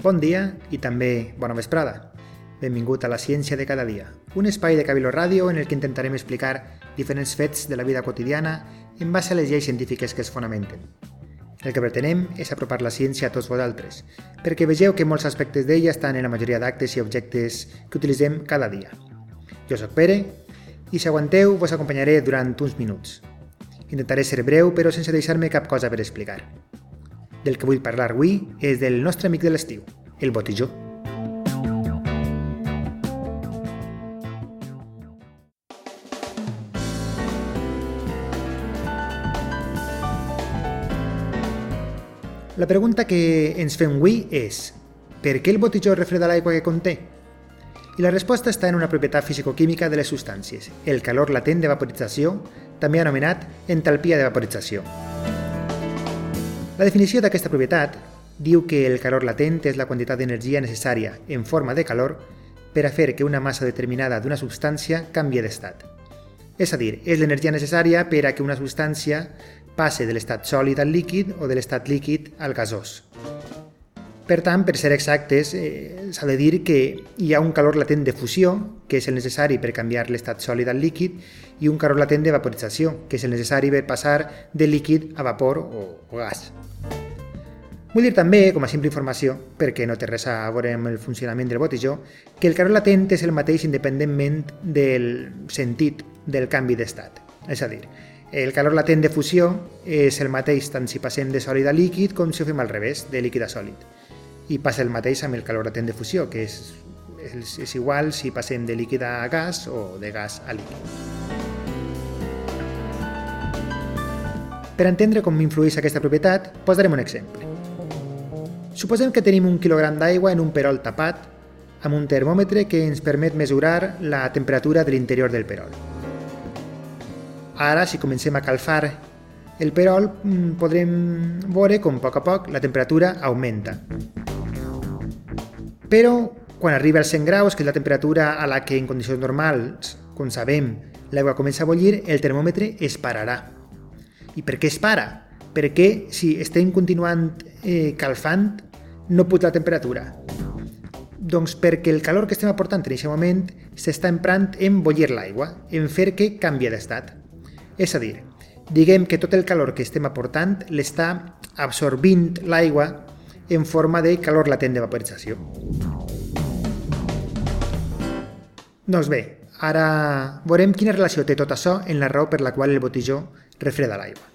Bon dia i també bona vesprada. Benvingut a la Ciència de cada dia, un espai de Cabilo Ràdio en el que intentarem explicar diferents fets de la vida quotidiana en base a les lleis científiques que es fonamenten. El que pretenem és apropar la ciència a tots vosaltres, perquè vegeu que molts aspectes d'ella estan en la majoria d'actes i objectes que utilitzem cada dia. Jo sóc Pere i si aguanteu vos acompanyaré durant uns minuts. Intentaré ser breu però sense deixar-me cap cosa per explicar. Del que vull parlar avui és del nostre amic de l'estiu, el botijó. La pregunta que ens fem avui és per què el botijó refreda l'aigua que conté? I la resposta està en una propietat fisicoquímica de les substàncies, el calor latent de vaporització, també anomenat entalpia de vaporització. La definició d'aquesta propietat diu que el calor latent és la quantitat d'energia necessària en forma de calor per a fer que una massa determinada d'una substància canvi d'estat. És a dir, és l'energia necessària per a que una substància passe de l'estat sòlid al líquid o de l'estat líquid al gasós. Per tant, per ser exactes, eh, s'ha de dir que hi ha un calor latent de fusió, que és el necessari per canviar l'estat sòlid al líquid, i un calor latent de vaporització, que és el necessari per passar de líquid a vapor o, o gas. Vull dir també, com a simple informació, perquè no té res a veure amb el funcionament del botijó, que el calor latent és el mateix independentment del sentit del canvi d'estat. És a dir, el calor latent de fusió és el mateix tant si passem de sòlid a líquid com si ho fem al revés, de líquid a sòlid i passa el mateix amb el calor latent de fusió, que és, és, és igual si passem de líquid a gas o de gas a líquid. Per entendre com influeix aquesta propietat, posarem un exemple. Suposem que tenim un quilogram d'aigua en un perol tapat amb un termòmetre que ens permet mesurar la temperatura de l'interior del perol. Ara, si comencem a calfar el perol, mm, podrem veure com a poc a poc la temperatura augmenta. Però quan arriba als 100 graus, que és la temperatura a la que en condicions normals, com sabem, l'aigua comença a bullir, el termòmetre es pararà. I per què es para? Perquè si estem continuant eh, calfant, no puja la temperatura. Doncs perquè el calor que estem aportant en aquest moment s'està emprant en bullir l'aigua, en fer que canvi d'estat. És a dir, diguem que tot el calor que estem aportant l'està absorbint l'aigua en forma de calor latent de vaporització. Doncs bé, ara veurem quina relació té tot això en la raó per la qual el botijó refreda l'aigua.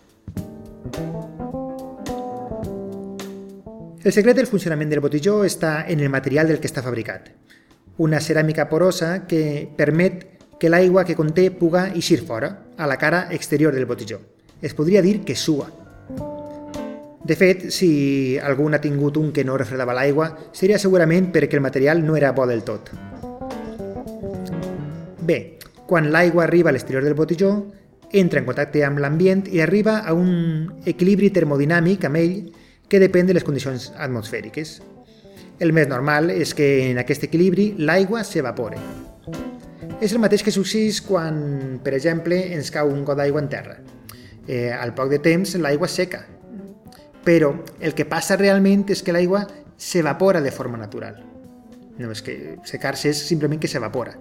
El secret del funcionament del botijó està en el material del que està fabricat. Una ceràmica porosa que permet que l'aigua que conté puga eixir fora, a la cara exterior del botijó. Es podria dir que sua. De fet, si algú ha tingut un que no refredava l'aigua, seria segurament perquè el material no era bo del tot. Bé, quan l'aigua arriba a l'exterior del botijó, entra en contacte amb l'ambient i arriba a un equilibri termodinàmic amb ell que depèn de les condicions atmosfèriques. El més normal és que en aquest equilibri l'aigua s'evapore. És el mateix que succeeix quan, per exemple, ens cau un got d'aigua en terra. Eh, al poc de temps l'aigua seca però el que passa realment és que l'aigua s'evapora de forma natural. No és que secar-se és simplement que s'evapora.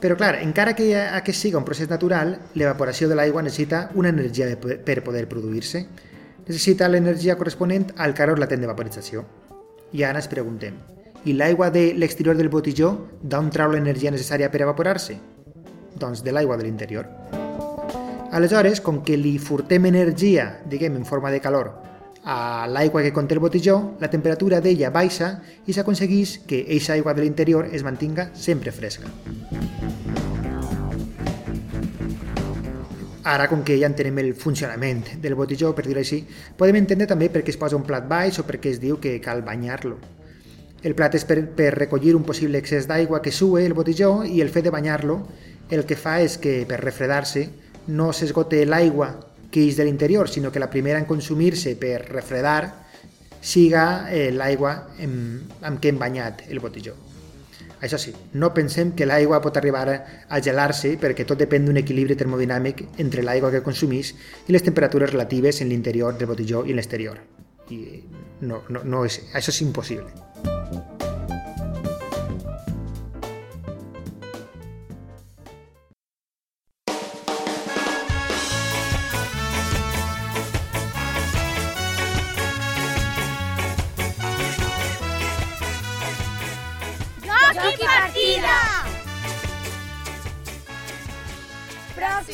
Però clar, encara que aquest siga un procés natural, l'evaporació de l'aigua necessita una energia per poder produir-se. Necessita l'energia corresponent al calor latent de. I ara ens preguntem, i l'aigua de l'exterior del botijó d'on trau l'energia necessària per evaporar-se? Doncs de l'aigua de l'interior. Aleshores, com que li furtem energia, diguem, en forma de calor, a l'aigua que conté el botijó, la temperatura d'ella baixa i s'aconsegueix que eixa aigua de l'interior es mantinga sempre fresca. Ara, com que ja entenem el funcionament del botijó, per dir-ho així, podem entendre també per què es posa un plat baix o per què es diu que cal banyar-lo. El plat és per, per recollir un possible excés d'aigua que sue el botijó i el fet de banyar-lo el que fa és que, per refredar-se, no s'esgote l'aigua que és de l'interior, sinó que la primera en consumir-se per refredar siga eh, l'aigua amb què hem banyat el botijó. Això sí, no pensem que l'aigua pot arribar a gelar-se perquè tot depèn d'un equilibri termodinàmic entre l'aigua que consumís i les temperatures relatives en l'interior del botijó i l'exterior. I no, no, no és, això és.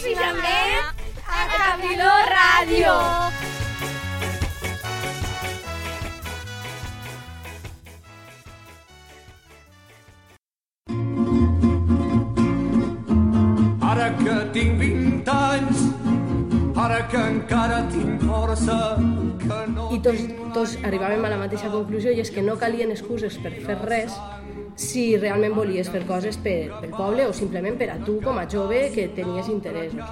Pròximament a Cabiló Ràdio! Ara que tinc 20 anys, ara que encara tinc força, que no... I tots, tots arribàvem a la mateixa conclusió i és que no calien excuses per fer res si realment volies fer coses per, pel poble o simplement per a tu com a jove que tenies interessos.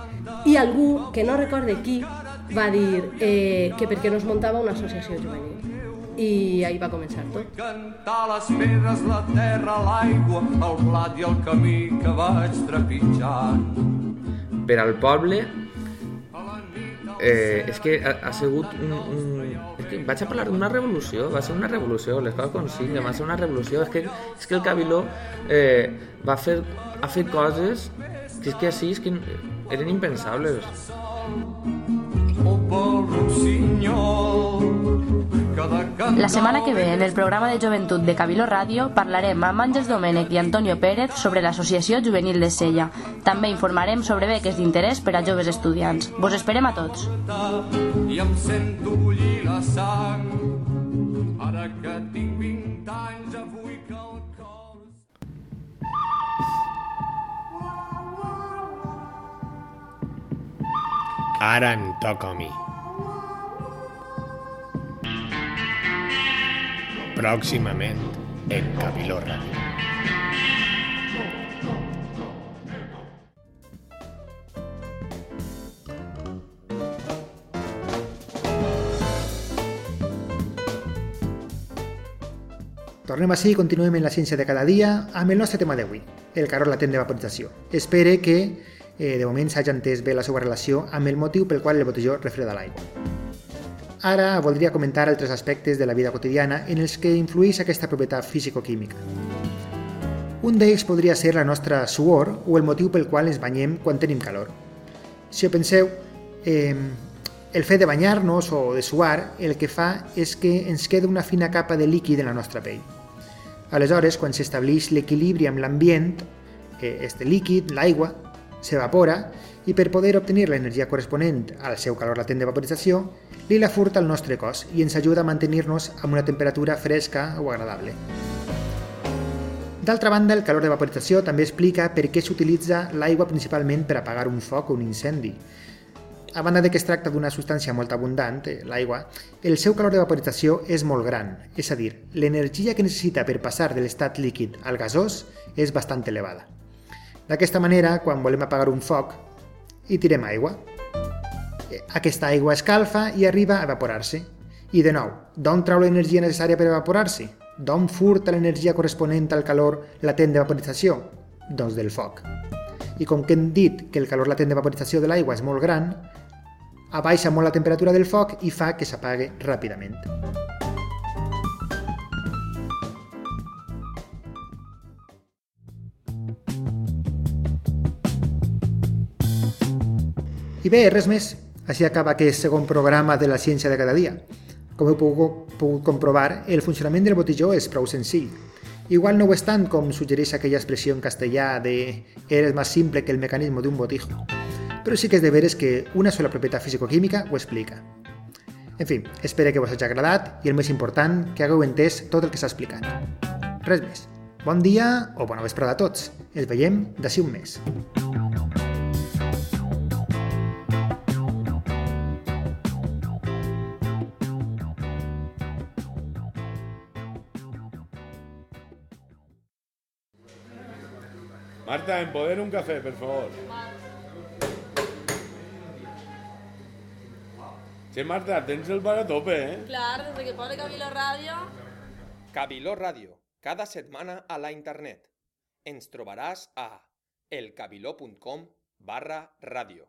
I algú, que no recorde qui, va dir eh, que per què no es muntava una associació juvenil. I ahí va començar tot. Cantar les pedres, la terra, l'aigua, el blat i el camí que vaig trepitjant. per al poble eh, és que ha, ha sigut un, un... És que vaig a parlar d'una revolució, va ser una revolució, les coses com sigui, va ser una revolució. És que, és que el Cabiló eh, va fer, ha fet coses que és que així és que eren impensables. La setmana que ve, en el programa de joventut de Cabilo Ràdio, parlarem amb Àngels Domènech i Antonio Pérez sobre l'Associació Juvenil de Sella. També informarem sobre beques d'interès per a joves estudiants. Vos esperem a tots. i em sento bullir la sang. Ara que tinc 20 anys, avui que el cor... Ara em toca a mi. Pròximament, en Cabiló Ràdio. Tornem així i continuem en la ciència de cada dia amb el nostre tema d'avui, el calor latent de vaporització. Espere que eh, de moment s'hagi entès bé la seva relació amb el motiu pel qual el botelló refreda l'aigua. Ara voldria comentar altres aspectes de la vida quotidiana en els que influeix aquesta propietat físico-química. Un d'ells podria ser la nostra suor o el motiu pel qual ens banyem quan tenim calor. Si ho penseu, eh, el fet de banyar-nos o de suar el que fa és que ens queda una fina capa de líquid en la nostra pell. Aleshores, quan s'estableix l'equilibri amb l'ambient, eh, este líquid, l'aigua, s'evapora i per poder obtenir l'energia corresponent al seu calor latent de vaporització, li la furta al nostre cos i ens ajuda a mantenir-nos amb una temperatura fresca o agradable. D'altra banda, el calor de vaporització també explica per què s'utilitza l'aigua principalment per apagar un foc o un incendi. A banda de que es tracta d'una substància molt abundant, eh, l'aigua, el seu calor de vaporització és molt gran, és a dir, l'energia que necessita per passar de l'estat líquid al gasós és bastant elevada. D'aquesta manera, quan volem apagar un foc, hi tirem aigua. Aquesta aigua escalfa i arriba a evaporar-se. I de nou, d'on trau l'energia necessària per evaporar-se? D'on furta l'energia corresponent al calor latent de vaporització? Doncs del foc. I com que hem dit que el calor latent de vaporització de l'aigua és molt gran, abaixa molt la temperatura del foc i fa que s'apague ràpidament. I bé, res més. Així acaba aquest segon programa de la ciència de cada dia. Com heu pogut, pogut comprovar, el funcionament del botelló és prou senzill. Igual no ho és tant com suggereix aquella expressió en castellà de «eres más simple que el mecanismo de un botijo», però sí que és de veres que una sola propietat fisicoquímica ho explica. En fi, espero que vos hagi agradat i el més important, que hagueu entès tot el que s'ha explicat. Res més. Bon dia o bona vesprada a tots. Ens veiem d'ací un mes. Marta, empoder un café, por favor. Sí, Marta, tens el bar a tope, eh? Clar, des de que posa Cabilo Ràdio... Cabiló Ràdio, cada setmana a la internet. Ens trobaràs a elcabiló.com barra ràdio.